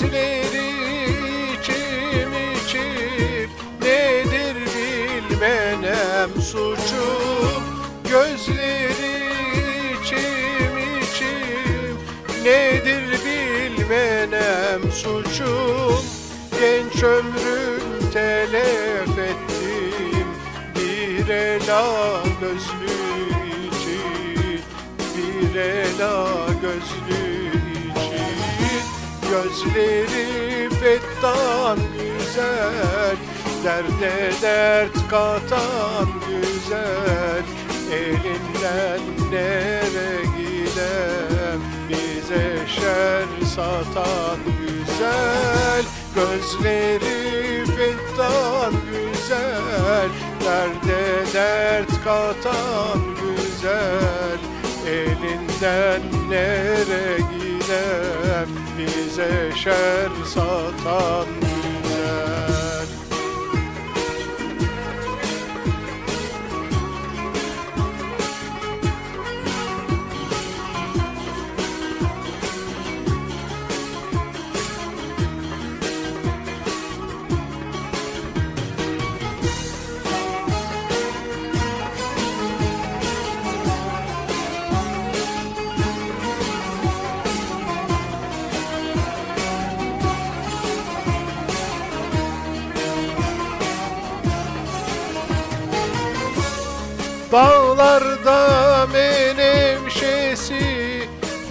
Gözleri içim içim Nedir bilmenem suçum Gözleri içim içim Nedir bilmenem suçum Genç ömrüm telef ettim Bir ela gözlü için Bir ela gözlü Gözleri fettan güzel Derde dert katan güzel. Elinden nere gidem Bize şer satan güzel. Gözleri fettan güzel Derde dert katan güzel. Elinden nere Bize şer satan güzel Dağlarda menevşesi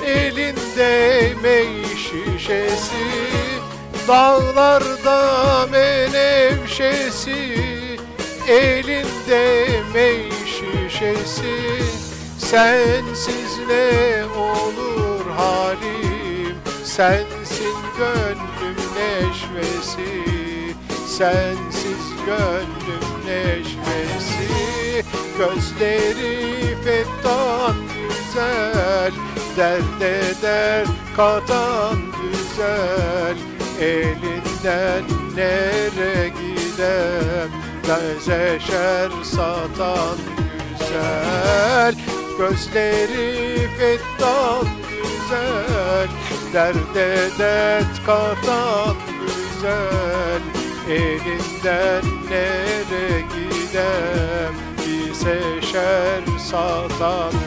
Elinde mey şişesi Dağlarda menevşesi Elinde mey şişesi Sensiz ne olur halim Sensin gönlüm neşvesi Sensiz gönlüm neşvesi Gözleri fettan güzel Derde dert katan güzel. Elinden nere gidem Göze şer satan güzel. Gözleri fettan güzel Derde dert katan güzel Elinden nere gidem? Bize şer satan